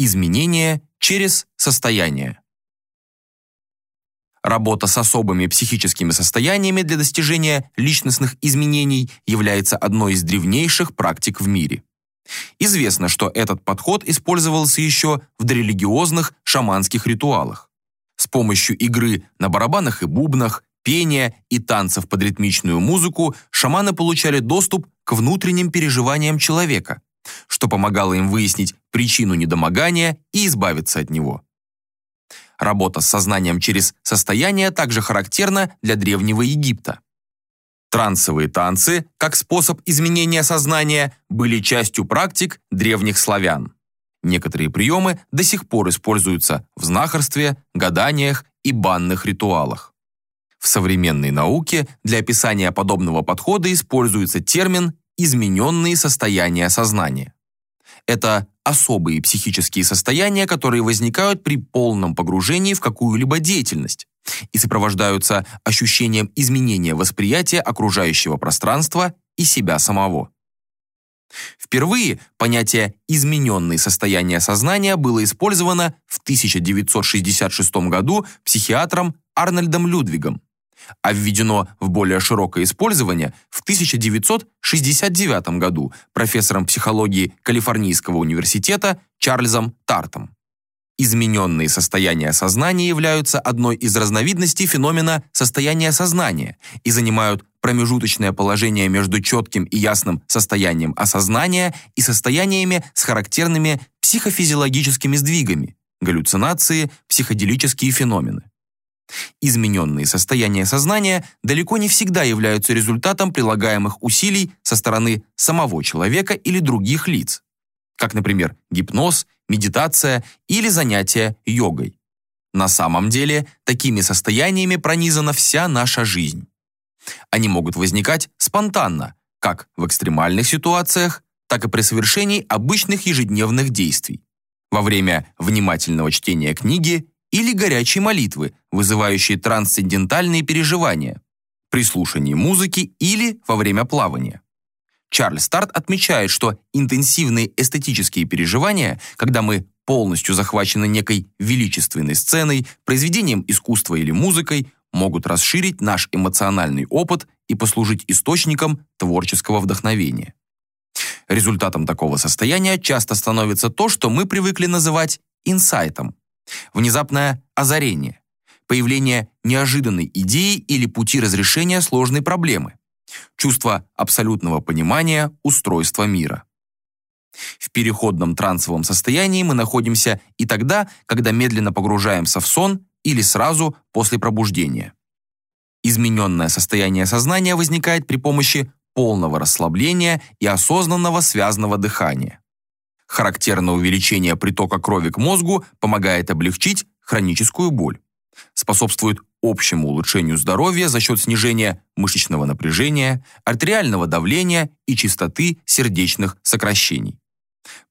Изменение через состояние. Работа с особыми психическими состояниями для достижения личностных изменений является одной из древнейших практик в мире. Известно, что этот подход использовался еще в дорелигиозных шаманских ритуалах. С помощью игры на барабанах и бубнах, пения и танцев под ритмичную музыку шаманы получали доступ к внутренним переживаниям человека, что помогало им выяснить причину недомогания и избавиться от него. Работа с сознанием через состояние также характерна для Древнего Египта. Трансовые танцы, как способ изменения сознания, были частью практик древних славян. Некоторые приемы до сих пор используются в знахарстве, гаданиях и банных ритуалах. В современной науке для описания подобного подхода используется термин «измененные состояния сознания». Это особые психические состояния, которые возникают при полном погружении в какую-либо деятельность и сопровождаются ощущением изменения восприятия окружающего пространства и себя самого. Впервые понятие «измененные состояния сознания» было использовано в 1966 году психиатром Арнольдом Людвигом а введено в более широкое использование в 1969 году профессором психологии Калифорнийского университета Чарльзом Тартом. Измененные состояния сознания являются одной из разновидностей феномена состояния сознания и занимают промежуточное положение между четким и ясным состоянием осознания и состояниями с характерными психофизиологическими сдвигами, галлюцинации, психоделические феномены. Измененные состояния сознания далеко не всегда являются результатом прилагаемых усилий со стороны самого человека или других лиц, как, например, гипноз, медитация или занятия йогой. На самом деле, такими состояниями пронизана вся наша жизнь. Они могут возникать спонтанно, как в экстремальных ситуациях, так и при совершении обычных ежедневных действий, во время внимательного чтения книги или горячей молитвы, вызывающей трансцендентальные переживания, при слушании музыки или во время плавания. Чарльз Старт отмечает, что интенсивные эстетические переживания, когда мы полностью захвачены некой величественной сценой, произведением искусства или музыкой, могут расширить наш эмоциональный опыт и послужить источником творческого вдохновения. Результатом такого состояния часто становится то, что мы привыкли называть инсайтом, Внезапное озарение, появление неожиданной идеи или пути разрешения сложной проблемы, чувство абсолютного понимания устройства мира. В переходном трансовом состоянии мы находимся и тогда, когда медленно погружаемся в сон или сразу после пробуждения. Измененное состояние сознания возникает при помощи полного расслабления и осознанного связанного дыхания. Характерное увеличение притока крови к мозгу помогает облегчить хроническую боль. Способствует общему улучшению здоровья за счет снижения мышечного напряжения, артериального давления и частоты сердечных сокращений.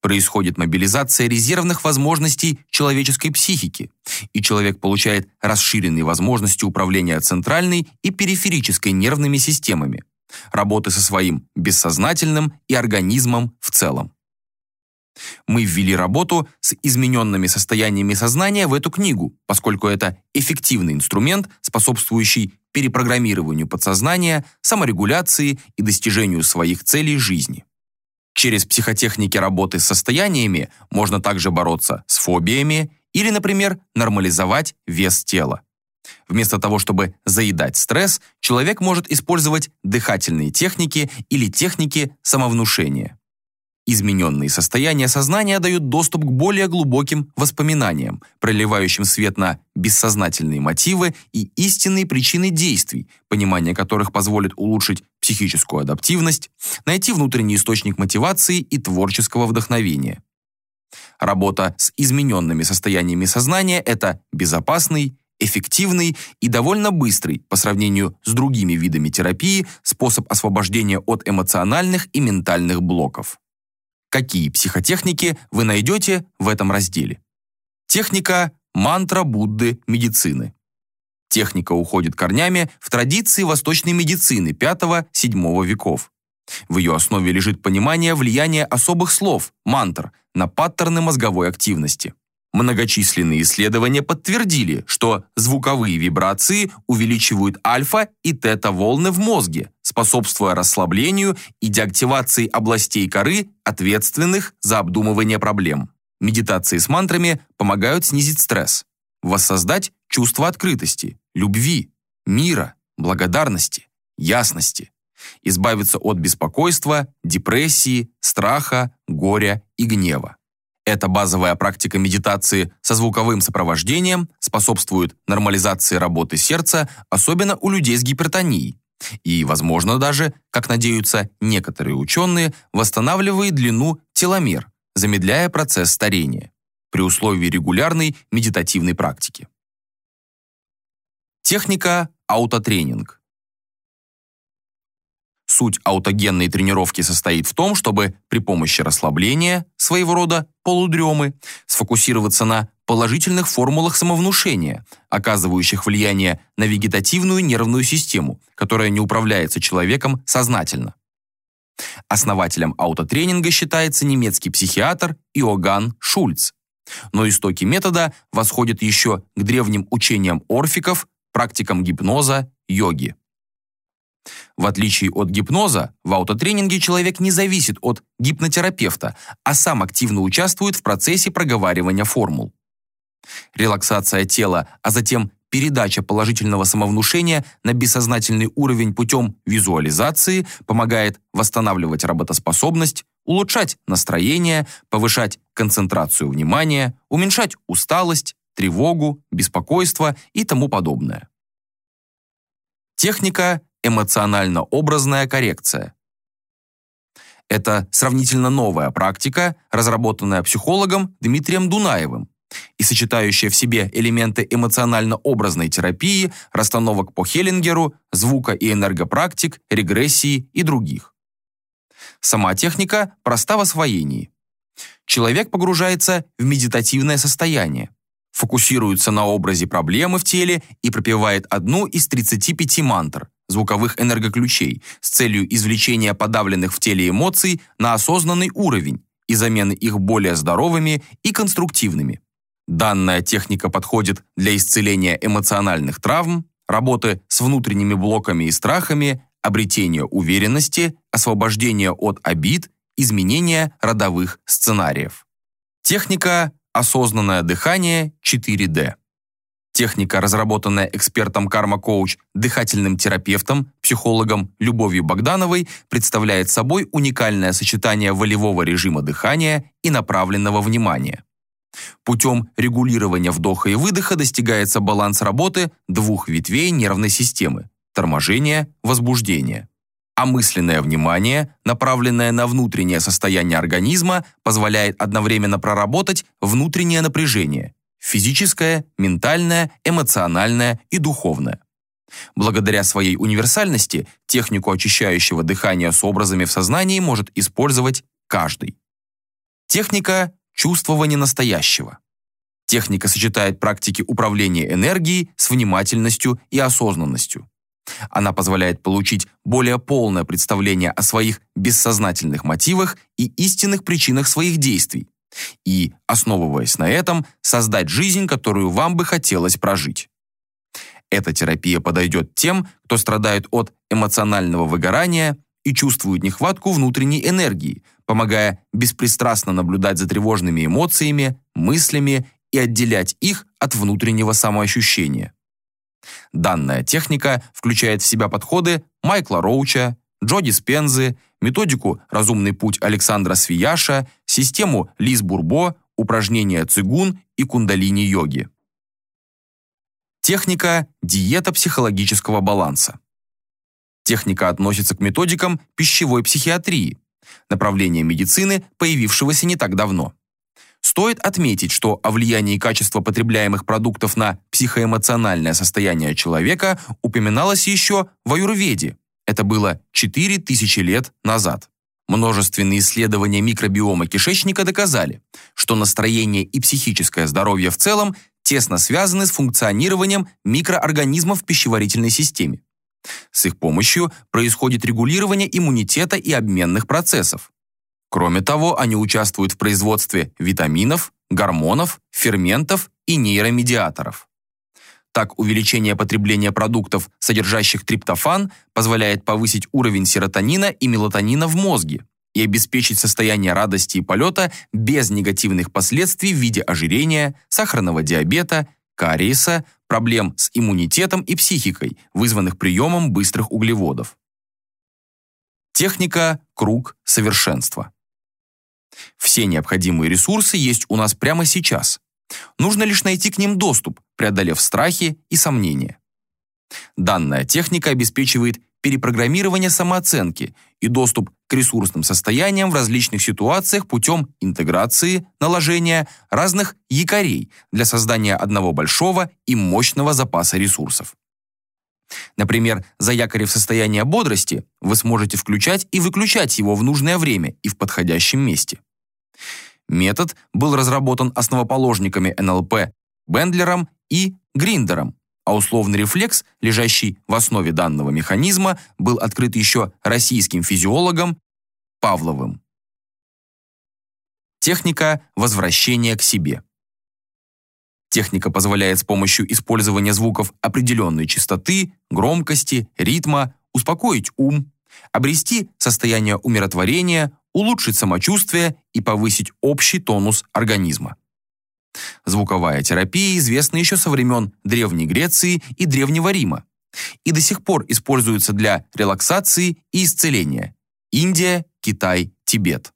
Происходит мобилизация резервных возможностей человеческой психики, и человек получает расширенные возможности управления центральной и периферической нервными системами, работы со своим бессознательным и организмом в целом. Мы ввели работу с измененными состояниями сознания в эту книгу, поскольку это эффективный инструмент, способствующий перепрограммированию подсознания, саморегуляции и достижению своих целей жизни. Через психотехники работы с состояниями можно также бороться с фобиями или, например, нормализовать вес тела. Вместо того, чтобы заедать стресс, человек может использовать дыхательные техники или техники самовнушения. Измененные состояния сознания дают доступ к более глубоким воспоминаниям, проливающим свет на бессознательные мотивы и истинные причины действий, понимание которых позволит улучшить психическую адаптивность, найти внутренний источник мотивации и творческого вдохновения. Работа с измененными состояниями сознания – это безопасный, эффективный и довольно быстрый по сравнению с другими видами терапии способ освобождения от эмоциональных и ментальных блоков. Какие психотехники вы найдете в этом разделе? Техника мантра Будды медицины. Техника уходит корнями в традиции восточной медицины V-VII веков. В ее основе лежит понимание влияния особых слов, мантр, на паттерны мозговой активности. Многочисленные исследования подтвердили, что звуковые вибрации увеличивают альфа- и тета-волны в мозге, способствуя расслаблению и деактивации областей коры, ответственных за обдумывание проблем. Медитации с мантрами помогают снизить стресс, воссоздать чувство открытости, любви, мира, благодарности, ясности, избавиться от беспокойства, депрессии, страха, горя и гнева. Эта базовая практика медитации со звуковым сопровождением способствует нормализации работы сердца, особенно у людей с гипертонией. И, возможно, даже, как надеются некоторые ученые, восстанавливает длину теломер, замедляя процесс старения, при условии регулярной медитативной практики. Техника аутотренинг. Суть аутогенной тренировки состоит в том, чтобы при помощи расслабления, своего рода полудремы, сфокусироваться на положительных формулах самовнушения, оказывающих влияние на вегетативную нервную систему, которая не управляется человеком сознательно. Основателем аутотренинга считается немецкий психиатр Иоганн Шульц. Но истоки метода восходят еще к древним учениям орфиков, практикам гипноза, йоги. В отличие от гипноза, в аутотренинге человек не зависит от гипнотерапевта, а сам активно участвует в процессе проговаривания формул. Релаксация тела, а затем передача положительного самовнушения на бессознательный уровень путем визуализации помогает восстанавливать работоспособность, улучшать настроение, повышать концентрацию внимания, уменьшать усталость, тревогу, беспокойство и тому подобное. Техника эмоционально-образная коррекция. Это сравнительно новая практика, разработанная психологом Дмитрием Дунаевым и сочетающая в себе элементы эмоционально-образной терапии, расстановок по Хеллингеру, звука и энергопрактик, регрессии и других. Сама техника проста в освоении. Человек погружается в медитативное состояние, фокусируется на образе проблемы в теле и пропевает одну из 35 мантр, звуковых энергоключей, с целью извлечения подавленных в теле эмоций на осознанный уровень и замены их более здоровыми и конструктивными. Данная техника подходит для исцеления эмоциональных травм, работы с внутренними блоками и страхами, обретения уверенности, освобождения от обид, изменения родовых сценариев. Техника осознанное дыхание 4D. Техника, разработанная экспертом карма-коуч, дыхательным терапевтом, психологом Любовью Богдановой, представляет собой уникальное сочетание волевого режима дыхания и направленного внимания. Путем регулирования вдоха и выдоха достигается баланс работы двух ветвей нервной системы – торможения, возбуждения. А мысленное внимание, направленное на внутреннее состояние организма, позволяет одновременно проработать внутреннее напряжение – физическое, ментальное, эмоциональное и духовное. Благодаря своей универсальности технику очищающего дыхания с образами в сознании может использовать каждый. Техника чувствования настоящего. Техника сочетает практики управления энергией с внимательностью и осознанностью. Она позволяет получить более полное представление о своих бессознательных мотивах и истинных причинах своих действий и, основываясь на этом, создать жизнь, которую вам бы хотелось прожить. Эта терапия подойдет тем, кто страдает от эмоционального выгорания и чувствует нехватку внутренней энергии, помогая беспристрастно наблюдать за тревожными эмоциями, мыслями и отделять их от внутреннего самоощущения. Данная техника включает в себя подходы Майкла Роуча, Джо Диспензы, методику «Разумный путь» Александра Свияша, систему Лиз Бурбо, упражнения цигун и кундалини-йоги. Техника диета психологического баланса. Техника относится к методикам пищевой психиатрии, направления медицины, появившегося не так давно. Стоит отметить, что о влиянии качества потребляемых продуктов на психоэмоциональное состояние человека упоминалось еще в аюрведе. Это было 4000 лет назад. Множественные исследования микробиома кишечника доказали, что настроение и психическое здоровье в целом тесно связаны с функционированием микроорганизмов в пищеварительной системе. С их помощью происходит регулирование иммунитета и обменных процессов. Кроме того, они участвуют в производстве витаминов, гормонов, ферментов и нейромедиаторов. Так, увеличение потребления продуктов, содержащих триптофан, позволяет повысить уровень серотонина и мелатонина в мозге и обеспечить состояние радости и полета без негативных последствий в виде ожирения, сахарного диабета, кариеса, проблем с иммунитетом и психикой, вызванных приемом быстрых углеводов. Техника «Круг совершенства». Все необходимые ресурсы есть у нас прямо сейчас. Нужно лишь найти к ним доступ, преодолев страхи и сомнения. Данная техника обеспечивает перепрограммирование самооценки и доступ к ресурсным состояниям в различных ситуациях путем интеграции, наложения разных якорей для создания одного большого и мощного запаса ресурсов. Например, заякорив состояние бодрости, вы сможете включать и выключать его в нужное время и в подходящем месте. Метод был разработан основоположниками НЛП Бендлером и Гриндером, а условный рефлекс, лежащий в основе данного механизма, был открыт еще российским физиологом Павловым. Техника возвращения к себе. Техника позволяет с помощью использования звуков определенной частоты, громкости, ритма успокоить ум, обрести состояние умиротворения, улучшить самочувствие и повысить общий тонус организма. Звуковая терапия известна еще со времен Древней Греции и Древнего Рима и до сих пор используется для релаксации и исцеления. Индия, Китай, Тибет.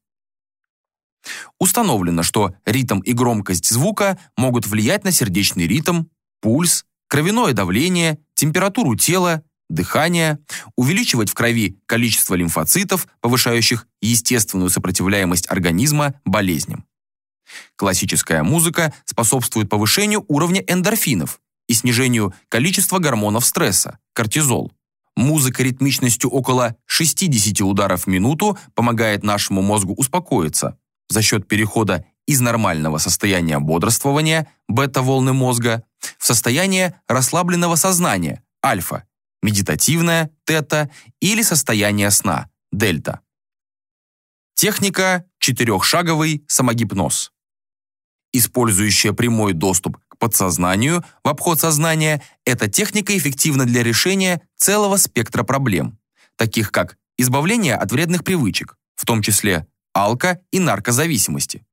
Установлено, что ритм и громкость звука могут влиять на сердечный ритм, пульс, кровяное давление, температуру тела, дыхание, увеличивать в крови количество лимфоцитов, повышающих естественную сопротивляемость организма болезням. Классическая музыка способствует повышению уровня эндорфинов и снижению количества гормонов стресса – кортизол. Музыка ритмичностью около 60 ударов в минуту помогает нашему мозгу успокоиться за счет перехода из нормального состояния бодрствования бета-волны мозга в состояние расслабленного сознания альфа, медитативное тета или состояние сна дельта. Техника четырехшаговый самогипноз использующая прямой доступ к подсознанию в обход сознания, эта техника эффективна для решения целого спектра проблем, таких как избавление от вредных привычек, в том числе алко- и наркозависимости.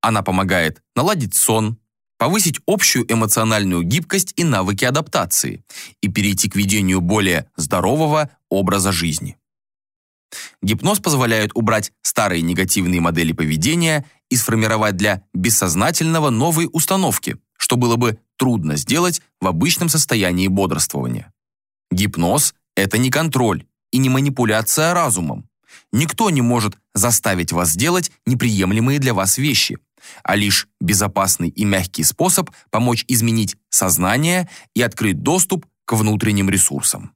Она помогает наладить сон, повысить общую эмоциональную гибкость и навыки адаптации и перейти к ведению более здорового образа жизни. Гипноз позволяет убрать старые негативные модели поведения и сформировать для бессознательного новые установки, что было бы трудно сделать в обычном состоянии бодрствования. Гипноз – это не контроль и не манипуляция разумом. Никто не может заставить вас сделать неприемлемые для вас вещи, а лишь безопасный и мягкий способ помочь изменить сознание и открыть доступ к внутренним ресурсам.